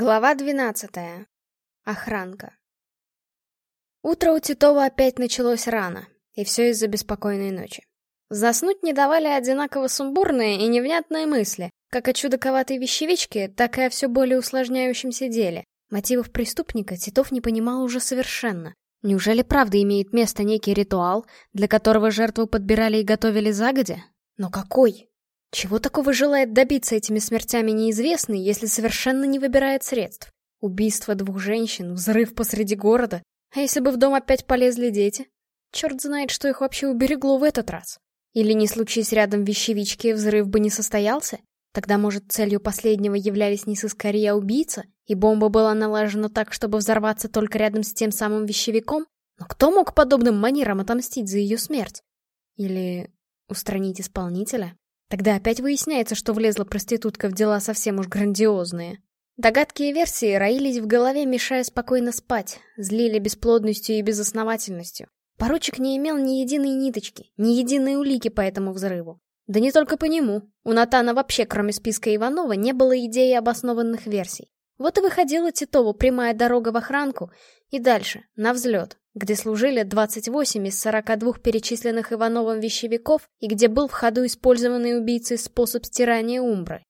Глава двенадцатая. Охранка. Утро у Титова опять началось рано, и все из-за беспокойной ночи. Заснуть не давали одинаково сумбурные и невнятные мысли, как о чудаковатой вещевичке, так и о все более усложняющемся деле. Мотивов преступника Титов не понимал уже совершенно. Неужели правда имеет место некий ритуал, для которого жертву подбирали и готовили загодя? Но какой? Чего такого желает добиться этими смертями неизвестный, если совершенно не выбирает средств? Убийство двух женщин, взрыв посреди города. А если бы в дом опять полезли дети? Черт знает, что их вообще уберегло в этот раз. Или не случись рядом вещевички, взрыв бы не состоялся? Тогда, может, целью последнего являлись не сыскари, а убийца, и бомба была налажена так, чтобы взорваться только рядом с тем самым вещевиком? Но кто мог подобным манерам отомстить за ее смерть? Или устранить исполнителя? Тогда опять выясняется, что влезла проститутка в дела совсем уж грандиозные. Догадки и версии роились в голове, мешая спокойно спать, злили бесплодностью и безосновательностью. Поручик не имел ни единой ниточки, ни единой улики по этому взрыву. Да не только по нему. У Натана вообще, кроме списка Иванова, не было идеи обоснованных версий. Вот и выходила Титову прямая дорога в охранку, и дальше, на взлет, где служили 28 из 42 перечисленных Ивановым вещевиков и где был в ходу использованный убийцей способ стирания умбры.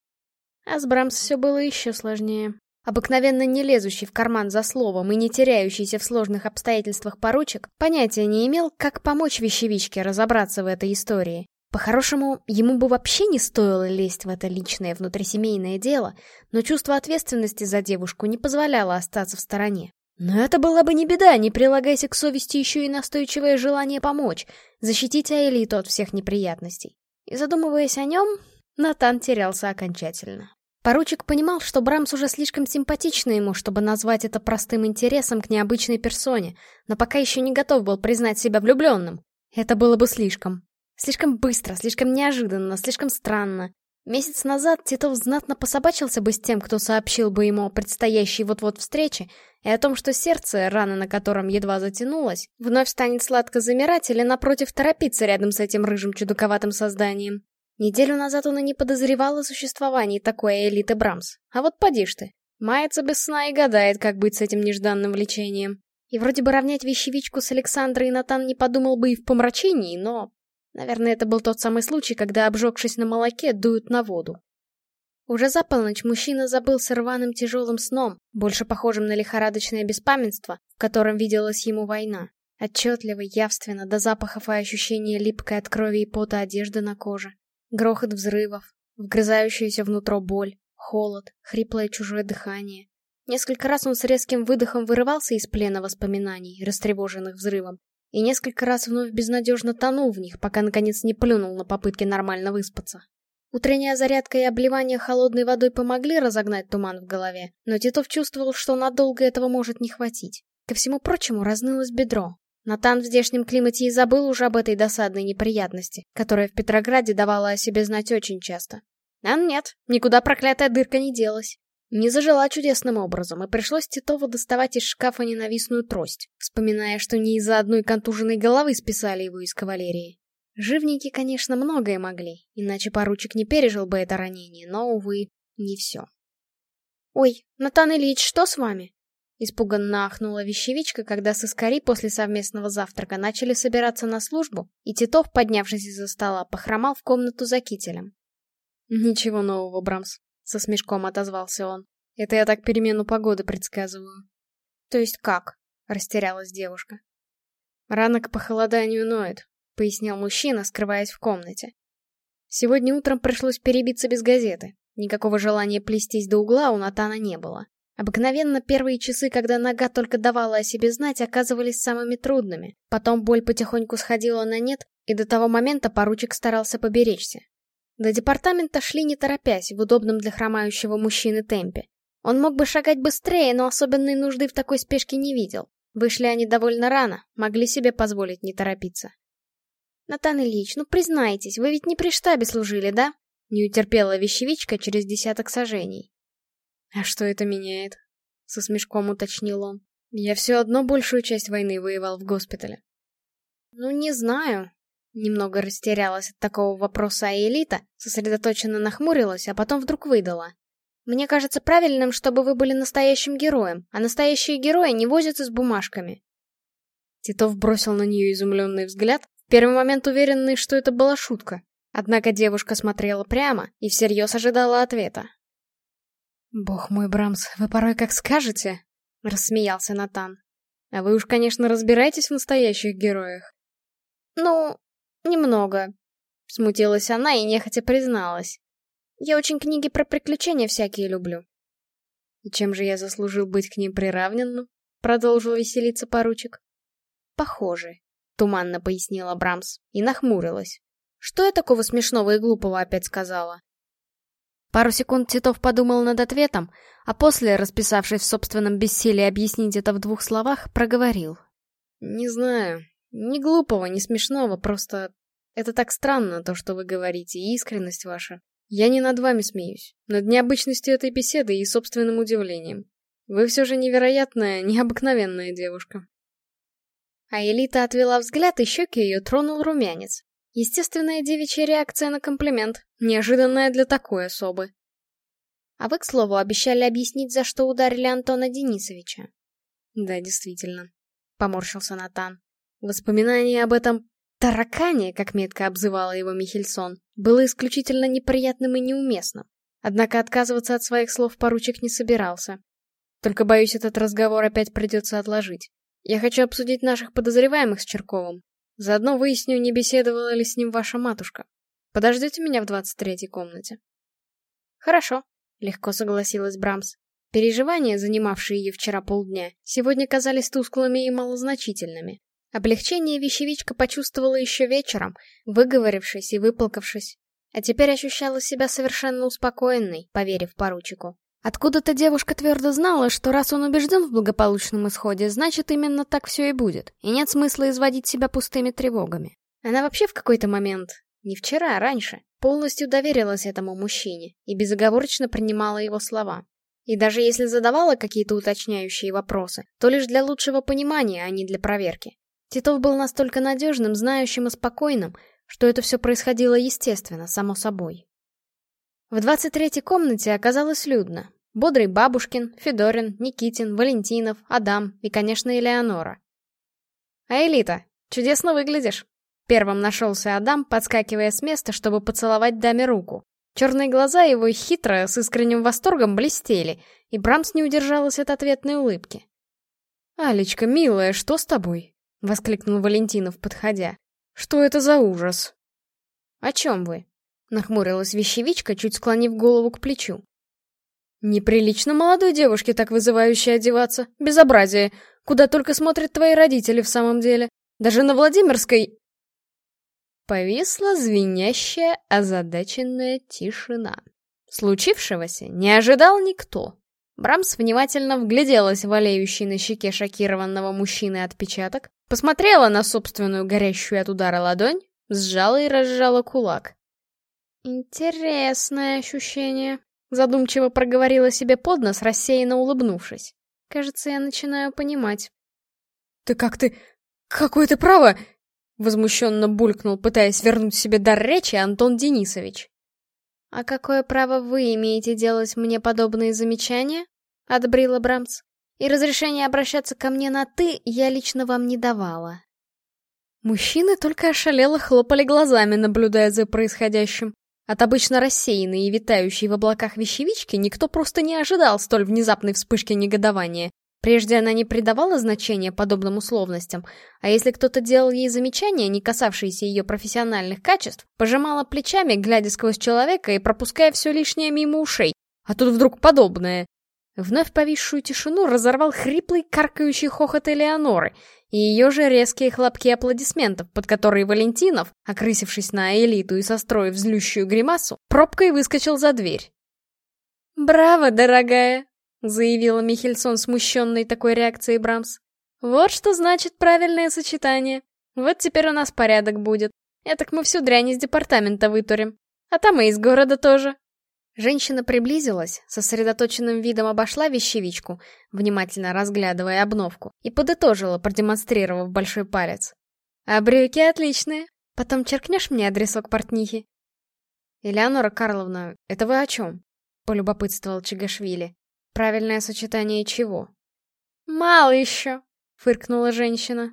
А с Брамс все было еще сложнее. Обыкновенно не лезущий в карман за словом и не теряющийся в сложных обстоятельствах поручик понятия не имел, как помочь вещевичке разобраться в этой истории. По-хорошему, ему бы вообще не стоило лезть в это личное внутрисемейное дело, но чувство ответственности за девушку не позволяло остаться в стороне. Но это была бы не беда, не прилагайся к совести еще и настойчивое желание помочь, защитить Аэлиту от всех неприятностей. И задумываясь о нем, Натан терялся окончательно. Поручик понимал, что Брамс уже слишком симпатична ему, чтобы назвать это простым интересом к необычной персоне, но пока еще не готов был признать себя влюбленным. Это было бы слишком. Слишком быстро, слишком неожиданно, слишком странно. Месяц назад Титов знатно пособачился бы с тем, кто сообщил бы ему о предстоящей вот-вот встрече, и о том, что сердце, рана на котором едва затянулось, вновь станет сладко замирать или, напротив, торопиться рядом с этим рыжим чудаковатым созданием. Неделю назад он и не подозревал о существовании такой элиты Брамс. А вот поди ж ты. Мается без сна и гадает, как быть с этим нежданным влечением. И вроде бы равнять вещевичку с Александрой Натан не подумал бы и в помрачении, но Наверное, это был тот самый случай, когда, обжегшись на молоке, дуют на воду. Уже за полночь мужчина забылся рваным тяжелым сном, больше похожим на лихорадочное беспамятство, в котором виделась ему война. Отчетливо, явственно, до запахов и ощущения липкой от крови и пота одежды на коже. Грохот взрывов, вгрызающаяся внутрь боль, холод, хриплое чужое дыхание. Несколько раз он с резким выдохом вырывался из плена воспоминаний, растревоженных взрывом, и несколько раз вновь безнадежно тонул в них, пока наконец не плюнул на попытки нормально выспаться. Утренняя зарядка и обливание холодной водой помогли разогнать туман в голове, но Титов чувствовал, что надолго этого может не хватить. Ко всему прочему разнылось бедро. Натан в здешнем климате и забыл уже об этой досадной неприятности, которая в Петрограде давала о себе знать очень часто. А нет, никуда проклятая дырка не делась. Не зажила чудесным образом, и пришлось Титову доставать из шкафа ненавистную трость, вспоминая, что не из-за одной контуженной головы списали его из кавалерии. Живники, конечно, многое могли, иначе поручик не пережил бы это ранение, но, увы, не все. «Ой, Натан Ильич, что с вами?» Испуганно ахнула вещевичка, когда сыскари после совместного завтрака начали собираться на службу, и Титов, поднявшись из-за стола, похромал в комнату за кителем. «Ничего нового, Брамс», со смешком отозвался он. Это я так перемену погоды предсказываю. То есть как? Растерялась девушка. Рано к похолоданию ноет, пояснил мужчина, скрываясь в комнате. Сегодня утром пришлось перебиться без газеты. Никакого желания плестись до угла у Натана не было. Обыкновенно первые часы, когда нога только давала о себе знать, оказывались самыми трудными. Потом боль потихоньку сходила на нет, и до того момента поручик старался поберечься. До департамента шли не торопясь, в удобном для хромающего мужчины темпе. Он мог бы шагать быстрее, но особенной нужды в такой спешке не видел. Вышли они довольно рано, могли себе позволить не торопиться. «Натан Ильич, ну признайтесь, вы ведь не при штабе служили, да?» Не утерпела вещевичка через десяток сажений. «А что это меняет?» — со смешком уточнил он. «Я все одно большую часть войны воевал в госпитале». «Ну, не знаю», Немного растерялась от такого вопроса Аэлита, сосредоточенно нахмурилась, а потом вдруг выдала. Мне кажется правильным, чтобы вы были настоящим героем, а настоящие герои не возятся с бумажками. Титов бросил на нее изумленный взгляд, в первый момент уверенный, что это была шутка. Однако девушка смотрела прямо и всерьез ожидала ответа. «Бог мой, Брамс, вы порой как скажете?» — рассмеялся Натан. «А вы уж, конечно, разбираетесь в настоящих героях». «Ну, немного», — смутилась она и нехотя призналась. «Я очень книги про приключения всякие люблю». «И чем же я заслужил быть к ним приравненным?» — продолжил веселиться поручик. «Похоже», — туманно пояснила Брамс и нахмурилась. «Что я такого смешного и глупого опять сказала?» Пару секунд Титов подумал над ответом, а после, расписавшись в собственном бессилии объяснить это в двух словах, проговорил. «Не знаю. Ни глупого, ни смешного, просто... Это так странно, то, что вы говорите, и искренность ваша. Я не над вами смеюсь, над необычностью этой беседы и собственным удивлением. Вы все же невероятная, необыкновенная девушка». А Элита отвела взгляд, и щеки ее тронул румянец. Естественная девичья реакция на комплимент, неожиданная для такой особы. А вы, к слову, обещали объяснить, за что ударили Антона Денисовича. Да, действительно, поморщился Натан. Воспоминание об этом таракане, как метко обзывала его Михельсон, было исключительно неприятным и неуместным. Однако отказываться от своих слов поручик не собирался. Только, боюсь, этот разговор опять придется отложить. Я хочу обсудить наших подозреваемых с Черковым, Заодно выясню, не беседовала ли с ним ваша матушка. Подождете меня в двадцать третьей комнате?» «Хорошо», — легко согласилась Брамс. Переживания, занимавшие ее вчера полдня, сегодня казались тусклыми и малозначительными. Облегчение вещевичка почувствовала еще вечером, выговорившись и выплакавшись. А теперь ощущала себя совершенно успокоенной, поверив поручику. Откуда-то девушка твердо знала, что раз он убежден в благополучном исходе, значит именно так все и будет, и нет смысла изводить себя пустыми тревогами. Она вообще в какой-то момент, не вчера, а раньше, полностью доверилась этому мужчине и безоговорочно принимала его слова. И даже если задавала какие-то уточняющие вопросы, то лишь для лучшего понимания, а не для проверки. Титов был настолько надежным, знающим и спокойным, что это все происходило естественно, само собой. В двадцать третьей комнате оказалось людно. Бодрый Бабушкин, Федорин, Никитин, Валентинов, Адам и, конечно, Элеонора. «А Элита, чудесно выглядишь!» Первым нашелся Адам, подскакивая с места, чтобы поцеловать даме руку. Черные глаза его хитро, с искренним восторгом блестели, и Брамс не удержалась от ответной улыбки. «Алечка, милая, что с тобой?» — воскликнул Валентинов, подходя. «Что это за ужас?» «О чем вы?» Нахмурилась вещевичка, чуть склонив голову к плечу. «Неприлично молодой девушке так вызывающе одеваться. Безобразие. Куда только смотрят твои родители в самом деле. Даже на Владимирской...» Повисла звенящая, озадаченная тишина. Случившегося не ожидал никто. Брамс внимательно вгляделась в олеющий на щеке шокированного мужчины отпечаток, посмотрела на собственную горящую от удара ладонь, сжала и разжала кулак. «Интересное ощущение», — задумчиво проговорила себе под нос, рассеянно улыбнувшись. «Кажется, я начинаю понимать». «Ты как ты... Какое ты право?» — возмущенно булькнул, пытаясь вернуть себе дар речи Антон Денисович. «А какое право вы имеете делать мне подобные замечания?» — отбрила Брамс. «И разрешение обращаться ко мне на «ты» я лично вам не давала». Мужчины только ошалело хлопали глазами, наблюдая за происходящим. От обычно рассеянной и витающей в облаках вещевички никто просто не ожидал столь внезапной вспышки негодования. Прежде она не придавала значения подобным условностям, а если кто-то делал ей замечания, не касавшиеся ее профессиональных качеств, пожимала плечами, глядя сквозь человека и пропуская все лишнее мимо ушей. А тут вдруг подобное. Вновь повисшую тишину разорвал хриплый, каркающий хохот Элеоноры и ее же резкие хлопки аплодисментов, под которые Валентинов, окрысившись на элиту и состроив злющую гримасу, пробкой выскочил за дверь. «Браво, дорогая!» — заявила Михельсон, смущенной такой реакцией Брамс. «Вот что значит правильное сочетание. Вот теперь у нас порядок будет. Этак мы всю дрянь из департамента вытурим. А там и из города тоже. Женщина приблизилась, сосредоточенным видом обошла вещевичку, внимательно разглядывая обновку, и подытожила, продемонстрировав большой палец. «А брюки отличные. Потом черкнешь мне адресок портнихи?» «Элеонора Карловна, это вы о чем?» полюбопытствовал Чигашвили. Правильное сочетание чего? Мало еще, фыркнула женщина.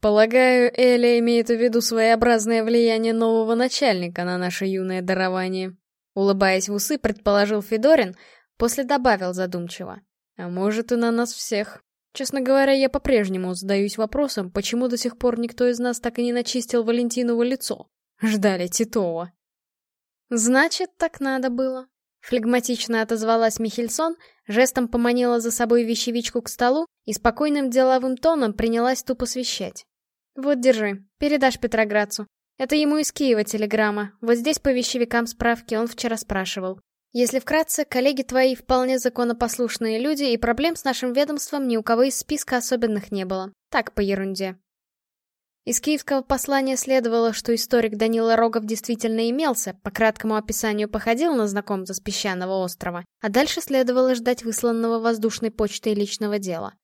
Полагаю, Эля имеет в виду своеобразное влияние нового начальника на наше юное дарование. Улыбаясь в усы, предположил Федорин, после добавил задумчиво. А может и на нас всех. Честно говоря, я по-прежнему задаюсь вопросом, почему до сих пор никто из нас так и не начистил Валентиново лицо. Ждали Титова. Значит, так надо было. Флегматично отозвалась Михельсон, жестом поманила за собой вещевичку к столу и спокойным деловым тоном принялась тупо свещать. «Вот, держи, передашь Петроградцу. Это ему из Киева телеграмма. Вот здесь по вещевикам справки он вчера спрашивал. Если вкратце, коллеги твои вполне законопослушные люди, и проблем с нашим ведомством ни у кого из списка особенных не было. Так, по ерунде. Из киевского послания следовало, что историк Данила Рогов действительно имелся, по краткому описанию походил на знакомца с песчаного острова, а дальше следовало ждать высланного воздушной почтой личного дела.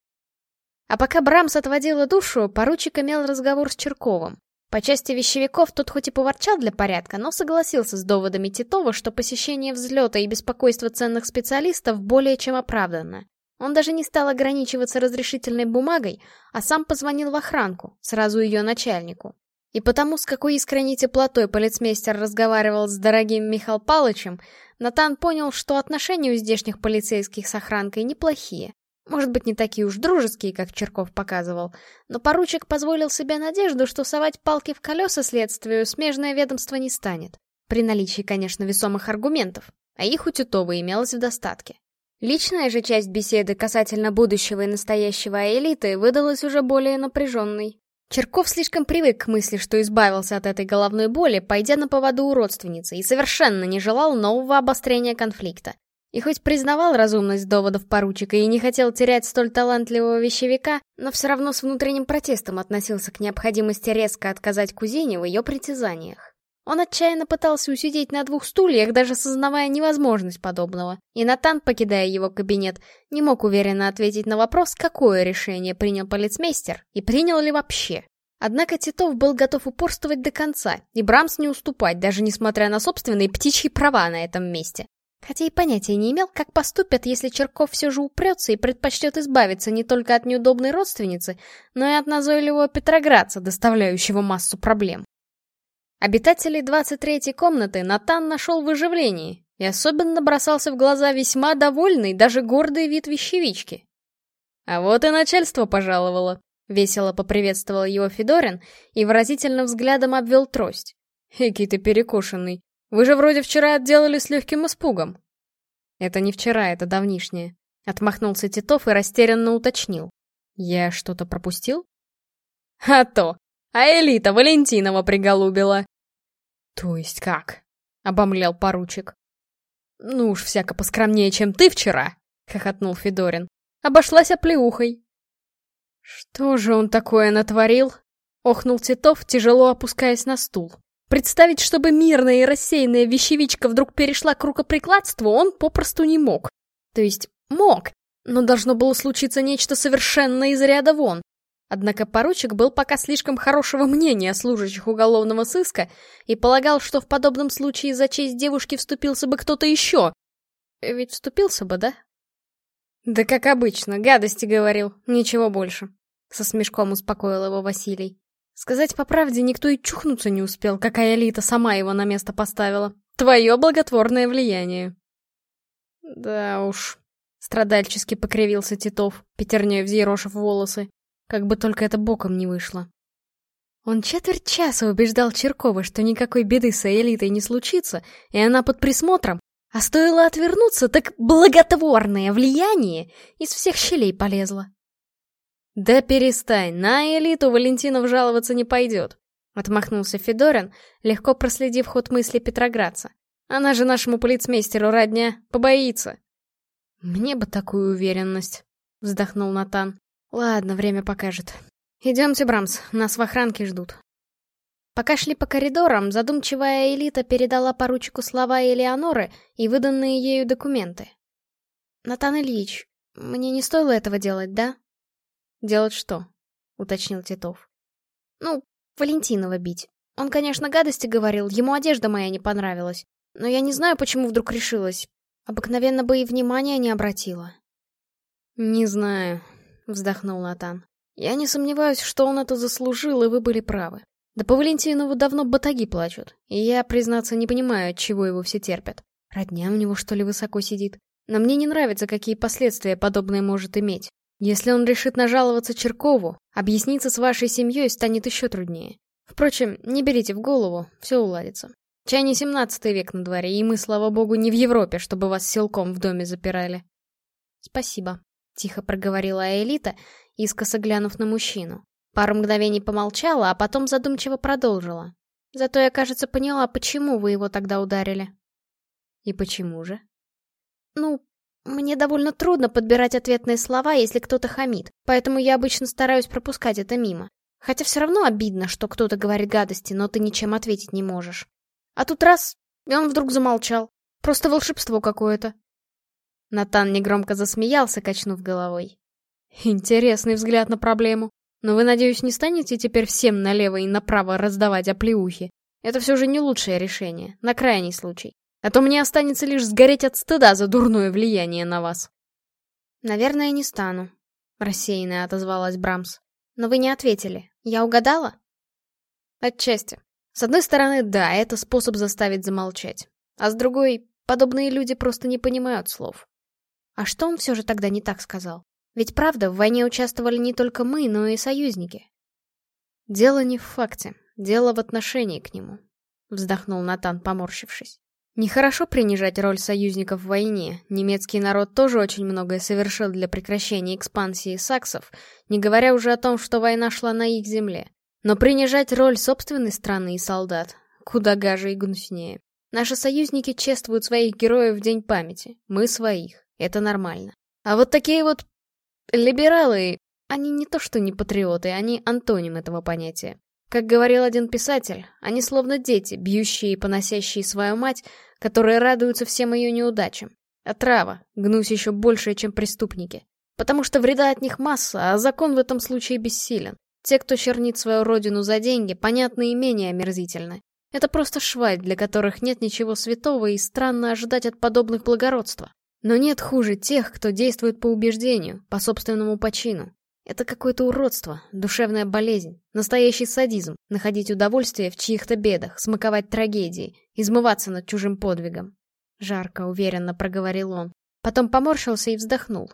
А пока Брамс отводила душу, поручик имел разговор с Черковым. По части вещевиков тот хоть и поворчал для порядка, но согласился с доводами Титова, что посещение взлета и беспокойство ценных специалистов более чем оправданно. Он даже не стал ограничиваться разрешительной бумагой, а сам позвонил в охранку, сразу ее начальнику. И потому, с какой искренней теплотой полицмейстер разговаривал с дорогим Михаил Палычем, Натан понял, что отношения у здешних полицейских с охранкой неплохие. Может быть, не такие уж дружеские, как Черков показывал, но поручик позволил себе надежду, что совать палки в колеса следствию смежное ведомство не станет. При наличии, конечно, весомых аргументов, а их у Титова имелось в достатке. Личная же часть беседы касательно будущего и настоящего элиты выдалась уже более напряженной. Черков слишком привык к мысли, что избавился от этой головной боли, пойдя на поводу у родственницы, и совершенно не желал нового обострения конфликта. И хоть признавал разумность доводов поручика и не хотел терять столь талантливого вещевика, но все равно с внутренним протестом относился к необходимости резко отказать кузине в ее притязаниях. Он отчаянно пытался усидеть на двух стульях, даже сознавая невозможность подобного. И Натан, покидая его кабинет, не мог уверенно ответить на вопрос, какое решение принял полицмейстер и принял ли вообще. Однако Титов был готов упорствовать до конца, и Брамс не уступать, даже несмотря на собственные птичьи права на этом месте. Хотя и понятия не имел, как поступят, если Черков все же упрется и предпочтет избавиться не только от неудобной родственницы, но и от назойливого Петроградца, доставляющего массу проблем. Обитателей 23-й комнаты Натан нашел в оживлении, и особенно бросался в глаза весьма довольный, даже гордый вид вещевички. «А вот и начальство пожаловало», — весело поприветствовал его Федорин и выразительным взглядом обвел трость. «Эки ты перекошенный, вы же вроде вчера отделали с легким испугом. Это не вчера, это давнишнее. Отмахнулся Титов и растерянно уточнил. Я что-то пропустил? А то! А элита Валентинова приголубила. То есть как? Обомлел поручик. Ну уж всяко поскромнее, чем ты вчера, хохотнул Федорин. Обошлась оплеухой. Что же он такое натворил? Охнул Титов, тяжело опускаясь на стул. Представить, чтобы мирная и рассеянная вещевичка вдруг перешла к рукоприкладству, он попросту не мог. То есть мог, но должно было случиться нечто совершенно из ряда вон. Однако поручик был пока слишком хорошего мнения о служащих уголовного сыска и полагал, что в подобном случае за честь девушки вступился бы кто-то еще. Ведь вступился бы, да? Да как обычно, гадости говорил, ничего больше. Со смешком успокоил его Василий. Сказать по правде, никто и чухнуться не успел, какая элита сама его на место поставила. Твое благотворное влияние. Да уж, страдальчески покривился Титов, пятерней взъерошив волосы. Как бы только это боком не вышло. Он четверть часа убеждал Черкова, что никакой беды с элитой не случится, и она под присмотром, а стоило отвернуться, так благотворное влияние из всех щелей полезло. «Да перестань, на элиту Валентинов жаловаться не пойдет», — отмахнулся Федорин, легко проследив ход мысли Петроградца. «Она же нашему полицмейстеру родня, побоится». «Мне бы такую уверенность», — вздохнул Натан. «Ладно, время покажет. Идемте, Брамс, нас в охранке ждут». Пока шли по коридорам, задумчивая элита передала поручику слова Элеоноры и выданные ею документы. «Натан Ильич, мне не стоило этого делать, да?» «Делать что?» — уточнил Титов. «Ну, Валентинова бить. Он, конечно, гадости говорил, ему одежда моя не понравилась. Но я не знаю, почему вдруг решилась. Обыкновенно бы и внимания не обратила. «Не знаю», — вздохнул Натан. «Я не сомневаюсь, что он это заслужил, и вы были правы. Да по Валентинову давно батаги плачут, и я, признаться, не понимаю, от чего его все терпят. Родня у него, что ли, высоко сидит? Но мне не нравится, какие последствия подобное может иметь. Если он решит нажаловаться Черкову, объясниться с вашей семьей станет еще труднее. Впрочем, не берите в голову, все уладится. Чай не семнадцатый век на дворе, и мы, слава богу, не в Европе, чтобы вас силком в доме запирали. Спасибо, — тихо проговорила Элита, искоса глянув на мужчину. Пару мгновений помолчала, а потом задумчиво продолжила. Зато я, кажется, поняла, почему вы его тогда ударили. И почему же? Ну, мне довольно трудно подбирать ответные слова, если кто-то хамит, поэтому я обычно стараюсь пропускать это мимо. Хотя все равно обидно, что кто-то говорит гадости, но ты ничем ответить не можешь. А тут раз, и он вдруг замолчал. Просто волшебство какое-то. Натан негромко засмеялся, качнув головой. Интересный взгляд на проблему. Но вы, надеюсь, не станете теперь всем налево и направо раздавать оплеухи? Это все же не лучшее решение, на крайний случай. А то мне останется лишь сгореть от стыда за дурное влияние на вас. Наверное, не стану, рассеянно отозвалась Брамс. Но вы не ответили. Я угадала? Отчасти. С одной стороны, да, это способ заставить замолчать. А с другой, подобные люди просто не понимают слов. А что он все же тогда не так сказал? Ведь правда, в войне участвовали не только мы, но и союзники. Дело не в факте, дело в отношении к нему. Вздохнул Натан, поморщившись. Нехорошо принижать роль союзников в войне. Немецкий народ тоже очень многое совершил для прекращения экспансии саксов, не говоря уже о том, что война шла на их земле. Но принижать роль собственной страны и солдат куда гаже и гнуснее. Наши союзники чествуют своих героев в День памяти, мы своих, это нормально. А вот такие вот либералы, они не то что не патриоты, они антоним этого понятия. Как говорил один писатель, они словно дети, бьющие и поносящие свою мать, которые радуются всем ее неудачам. Отрава, гнусь еще больше, чем преступники. Потому что вреда от них масса, а закон в этом случае бессилен. Те, кто чернит свою родину за деньги, понятны и менее омерзительны. Это просто шваль, для которых нет ничего святого и странно ожидать от подобных благородства. Но нет хуже тех, кто действует по убеждению, по собственному почину. Это какое-то уродство, душевная болезнь, настоящий садизм, находить удовольствие в чьих-то бедах, смаковать трагедии, измываться над чужим подвигом. Жарко, уверенно проговорил он. Потом поморщился и вздохнул.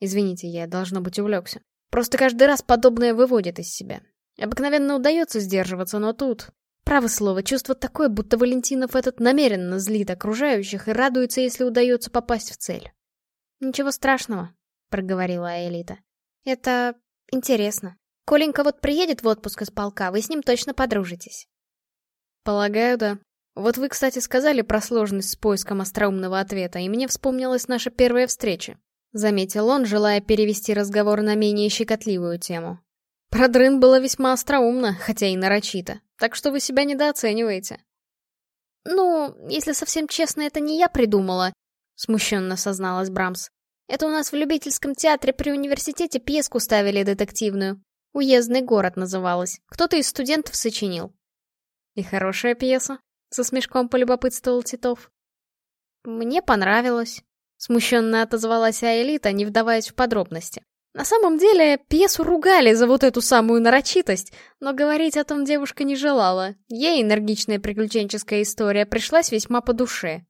Извините, я, должно быть, увлекся. Просто каждый раз подобное выводит из себя. Обыкновенно удается сдерживаться, но тут... Право слово, чувство такое, будто Валентинов этот намеренно злит окружающих и радуется, если удается попасть в цель. «Ничего страшного», — проговорила Элита. Это интересно. Коленька вот приедет в отпуск из полка, вы с ним точно подружитесь. Полагаю, да. Вот вы, кстати, сказали про сложность с поиском остроумного ответа, и мне вспомнилась наша первая встреча. Заметил он, желая перевести разговор на менее щекотливую тему. Про дрын было весьма остроумно, хотя и нарочито, так что вы себя недооцениваете. «Ну, если совсем честно, это не я придумала», — смущенно созналась Брамс. Это у нас в любительском театре при университете пьеску ставили детективную. «Уездный город» называлась. Кто-то из студентов сочинил. И хорошая пьеса, со смешком полюбопытствовал Титов. Мне понравилось. Смущенно отозвалась Аэлита, не вдаваясь в подробности. На самом деле, пьесу ругали за вот эту самую нарочитость, но говорить о том девушка не желала. Ей энергичная приключенческая история пришлась весьма по душе.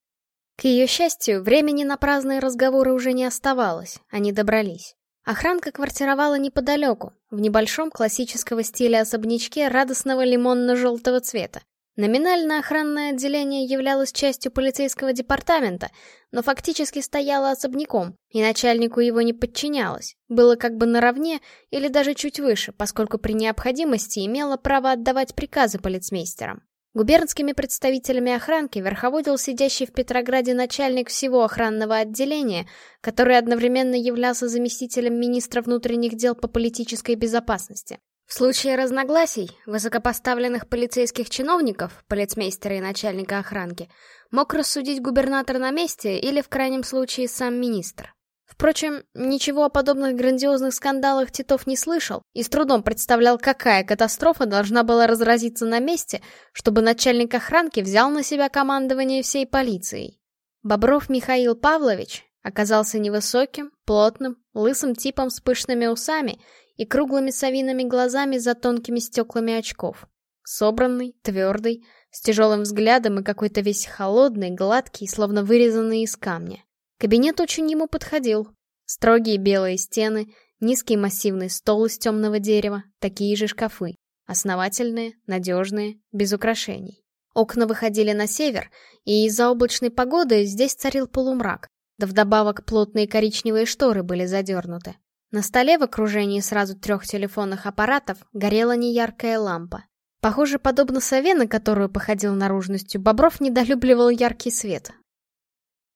К ее счастью, времени на праздные разговоры уже не оставалось, они добрались. Охранка квартировала неподалеку, в небольшом классического стиля особнячке радостного лимонно-желтого цвета. Номинально охранное отделение являлось частью полицейского департамента, но фактически стояло особняком, и начальнику его не подчинялось, было как бы наравне или даже чуть выше, поскольку при необходимости имело право отдавать приказы полицмейстерам. Губернскими представителями охранки верховодил сидящий в Петрограде начальник всего охранного отделения, который одновременно являлся заместителем министра внутренних дел по политической безопасности. В случае разногласий, высокопоставленных полицейских чиновников, полицмейстера и начальника охранки, мог рассудить губернатор на месте или, в крайнем случае, сам министр. Впрочем, ничего о подобных грандиозных скандалах Титов не слышал и с трудом представлял, какая катастрофа должна была разразиться на месте, чтобы начальник охранки взял на себя командование всей полицией. Бобров Михаил Павлович оказался невысоким, плотным, лысым типом с пышными усами и круглыми совиными глазами за тонкими стеклами очков. Собранный, твердый, с тяжелым взглядом и какой-то весь холодный, гладкий, словно вырезанный из камня. Кабинет очень ему подходил. Строгие белые стены, низкий массивный стол из темного дерева, такие же шкафы. Основательные, надежные, без украшений. Окна выходили на север, и из-за облачной погоды здесь царил полумрак, да вдобавок плотные коричневые шторы были задернуты. На столе в окружении сразу трех телефонных аппаратов горела неяркая лампа. Похоже, подобно сове, на которую походил наружностью, Бобров недолюбливал яркий свет.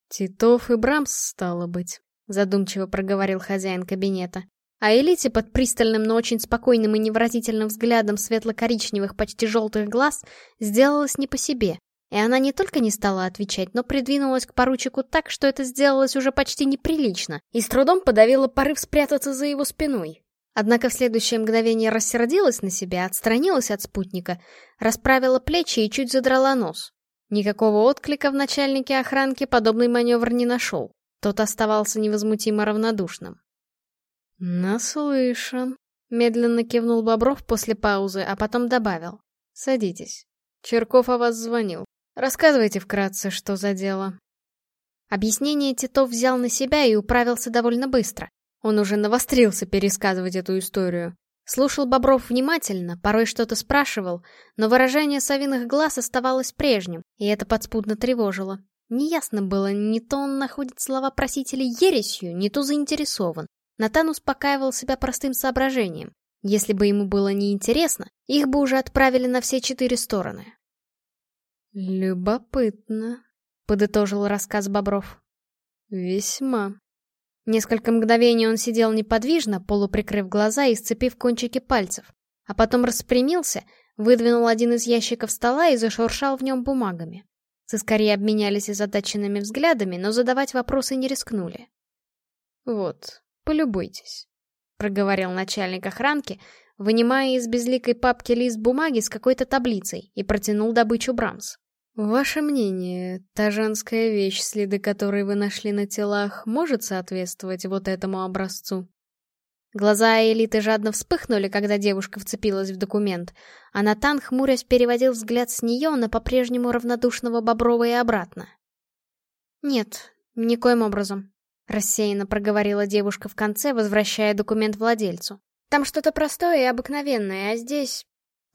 «Титов и Брамс, стало быть», — задумчиво проговорил хозяин кабинета. А Элите под пристальным, но очень спокойным и невыразительным взглядом светло-коричневых, почти желтых глаз сделалось не по себе. И она не только не стала отвечать, но придвинулась к поручику так, что это сделалось уже почти неприлично, и с трудом подавила порыв спрятаться за его спиной. Однако в следующее мгновение рассердилась на себя, отстранилась от спутника, расправила плечи и чуть задрала нос. Никакого отклика в начальнике охранки подобный маневр не нашел. Тот оставался невозмутимо равнодушным. «Наслышан», — медленно кивнул Бобров после паузы, а потом добавил. «Садитесь. Черков о вас звонил. Рассказывайте вкратце, что за дело». Объяснение Титов взял на себя и управился довольно быстро. Он уже навострился пересказывать эту историю. Слушал Бобров внимательно, порой что-то спрашивал, но выражение совиных глаз оставалось прежним, и это подспудно тревожило. Неясно было, не то он находит слова просителей ересью, не то заинтересован. Натан успокаивал себя простым соображением. Если бы ему было неинтересно, их бы уже отправили на все четыре стороны. «Любопытно», — подытожил рассказ Бобров. «Весьма». Несколько мгновений он сидел неподвижно, полуприкрыв глаза и сцепив кончики пальцев, а потом распрямился, выдвинул один из ящиков стола и зашуршал в нем бумагами. Сыскари обменялись озадаченными взглядами, но задавать вопросы не рискнули. «Вот, полюбуйтесь», — проговорил начальник охранки, вынимая из безликой папки лист бумаги с какой-то таблицей и протянул добычу Брамс. «Ваше мнение, та женская вещь, следы которой вы нашли на телах, может соответствовать вот этому образцу?» Глаза Элиты жадно вспыхнули, когда девушка вцепилась в документ, а Натан, хмурясь, переводил взгляд с нее на по-прежнему равнодушного Боброва и обратно. «Нет, никоим образом», — рассеянно проговорила девушка в конце, возвращая документ владельцу. «Там что-то простое и обыкновенное, а здесь...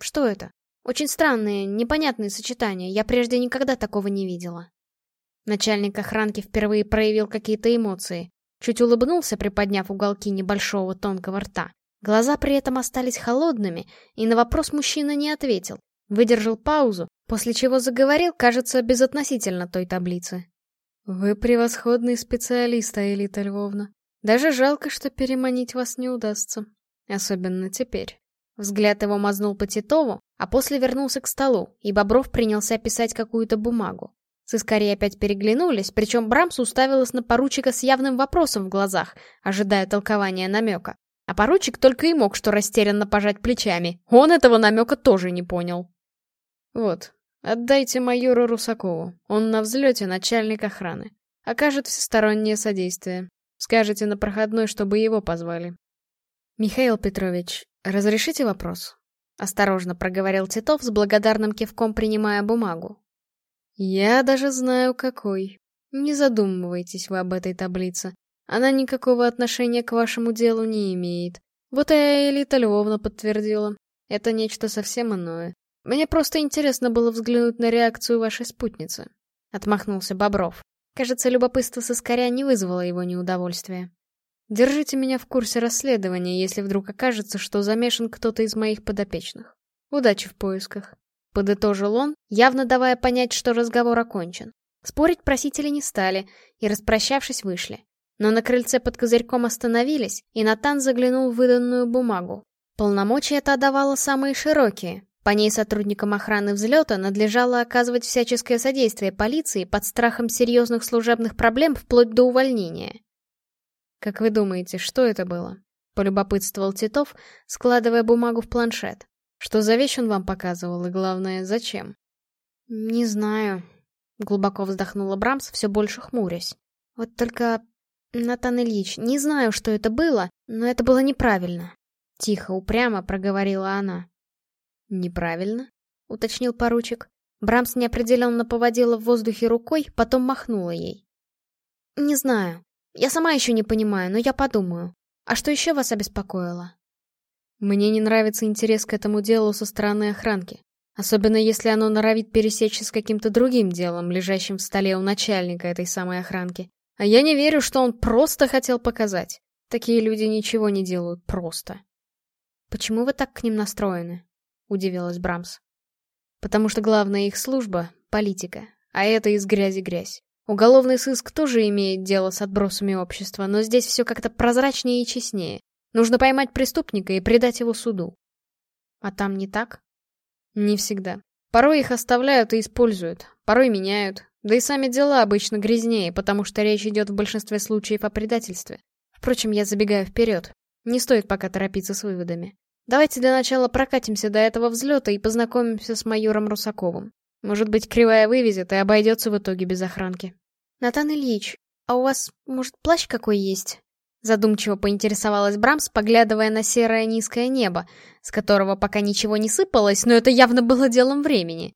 Что это?» Очень странные, непонятные сочетания, я прежде никогда такого не видела. Начальник охранки впервые проявил какие-то эмоции. Чуть улыбнулся, приподняв уголки небольшого тонкого рта. Глаза при этом остались холодными, и на вопрос мужчина не ответил. Выдержал паузу, после чего заговорил, кажется, безотносительно той таблицы. «Вы превосходный специалист, Аэлита Львовна. Даже жалко, что переманить вас не удастся. Особенно теперь». Взгляд его мазнул по Титову, а после вернулся к столу, и Бобров принялся писать какую-то бумагу. Сыскари опять переглянулись, причем Брамс уставилась на поручика с явным вопросом в глазах, ожидая толкования намека. А поручик только и мог что растерянно пожать плечами. Он этого намека тоже не понял. «Вот, отдайте майору Русакову. Он на взлете начальник охраны. Окажет всестороннее содействие. Скажете на проходной, чтобы его позвали». «Михаил Петрович, «Разрешите вопрос?» — осторожно проговорил Титов с благодарным кивком, принимая бумагу. «Я даже знаю, какой. Не задумывайтесь вы об этой таблице. Она никакого отношения к вашему делу не имеет. Вот и Элита Львовна подтвердила. Это нечто совсем иное. Мне просто интересно было взглянуть на реакцию вашей спутницы». Отмахнулся Бобров. Кажется, любопытство соскоря не вызвало его неудовольствия. Держите меня в курсе расследования, если вдруг окажется, что замешан кто-то из моих подопечных. Удачи в поисках. Подытожил он, явно давая понять, что разговор окончен. Спорить просители не стали и, распрощавшись, вышли. Но на крыльце под козырьком остановились, и Натан заглянул в выданную бумагу. Полномочия это давало самые широкие. По ней сотрудникам охраны взлета надлежало оказывать всяческое содействие полиции под страхом серьезных служебных проблем вплоть до увольнения. «Как вы думаете, что это было?» — полюбопытствовал Титов, складывая бумагу в планшет. «Что за вещь он вам показывал, и главное, зачем?» «Не знаю», — Глубоко вздохнула Брамс, все больше хмурясь. Вот только... Натан Ильич, не знаю, что это было, но это было неправильно. Тихо, упрямо проговорила она. «Неправильно?» — уточнил поручик. Брамс неопределенно поводила в воздухе рукой, потом махнула ей. «Не знаю. Я сама еще не понимаю, но я подумаю. А что еще вас обеспокоило?» «Мне не нравится интерес к этому делу со стороны охранки. Особенно если оно норовит пересечься с каким-то другим делом, лежащим в столе у начальника этой самой охранки. А я не верю, что он просто хотел показать. Такие люди ничего не делают просто. «Почему вы так к ним настроены?» — удивилась Брамс. «Потому что главная их служба — политика, а это из грязи грязь. Уголовный сыск тоже имеет дело с отбросами общества, но здесь все как-то прозрачнее и честнее. Нужно поймать преступника и предать его суду. А там не так? Не всегда. Порой их оставляют и используют, порой меняют. Да и сами дела обычно грязнее, потому что речь идет в большинстве случаев о предательстве. Впрочем, я забегаю вперед. Не стоит пока торопиться с выводами. Давайте для начала прокатимся до этого взлета и познакомимся с майором Русаковым. Может быть, кривая вывезет и обойдется в итоге без охранки. Натан Ильич, а у вас, может, плащ какой есть? Задумчиво поинтересовалась Брамс, поглядывая на серое низкое небо, с которого пока ничего не сыпалось, но это явно было делом времени.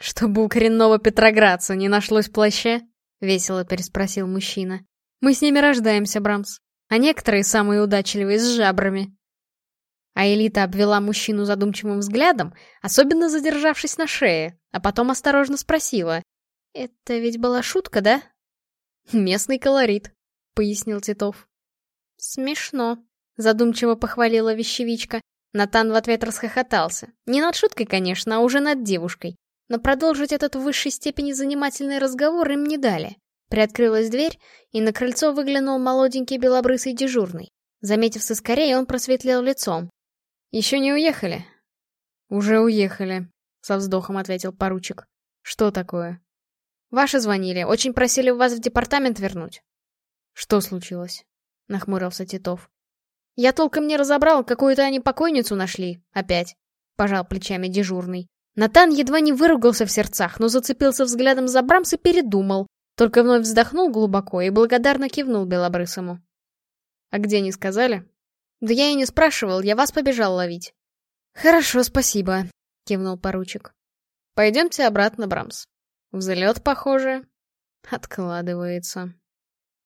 «Чтобы у коренного Петроградца не нашлось плаща?» — весело переспросил мужчина. «Мы с ними рождаемся, Брамс, а некоторые самые удачливые с жабрами». А Элита обвела мужчину задумчивым взглядом, особенно задержавшись на шее, а потом осторожно спросила. «Это ведь была шутка, да?» «Местный колорит», пояснил Титов. «Смешно», — задумчиво похвалила вещевичка. Натан в ответ расхохотался. Не над шуткой, конечно, а уже над девушкой. Но продолжить этот в высшей степени занимательный разговор им не дали. Приоткрылась дверь, и на крыльцо выглянул молоденький белобрысый дежурный. Заметив соскорей, он просветлел лицом. «Еще не уехали?» «Уже уехали», — со вздохом ответил поручик. «Что такое?» «Ваши звонили, очень просили вас в департамент вернуть». «Что случилось?» — нахмурился Титов. «Я толком не разобрал, какую-то они покойницу нашли. Опять», — пожал плечами дежурный. Натан едва не выругался в сердцах, но зацепился взглядом за Брамс и передумал. Только вновь вздохнул глубоко и благодарно кивнул Белобрысому. «А где не сказали?» «Да я и не спрашивал, я вас побежал ловить». «Хорошо, спасибо», — кивнул поручик. «Пойдемте обратно, Брамс. Взлет, похоже, откладывается».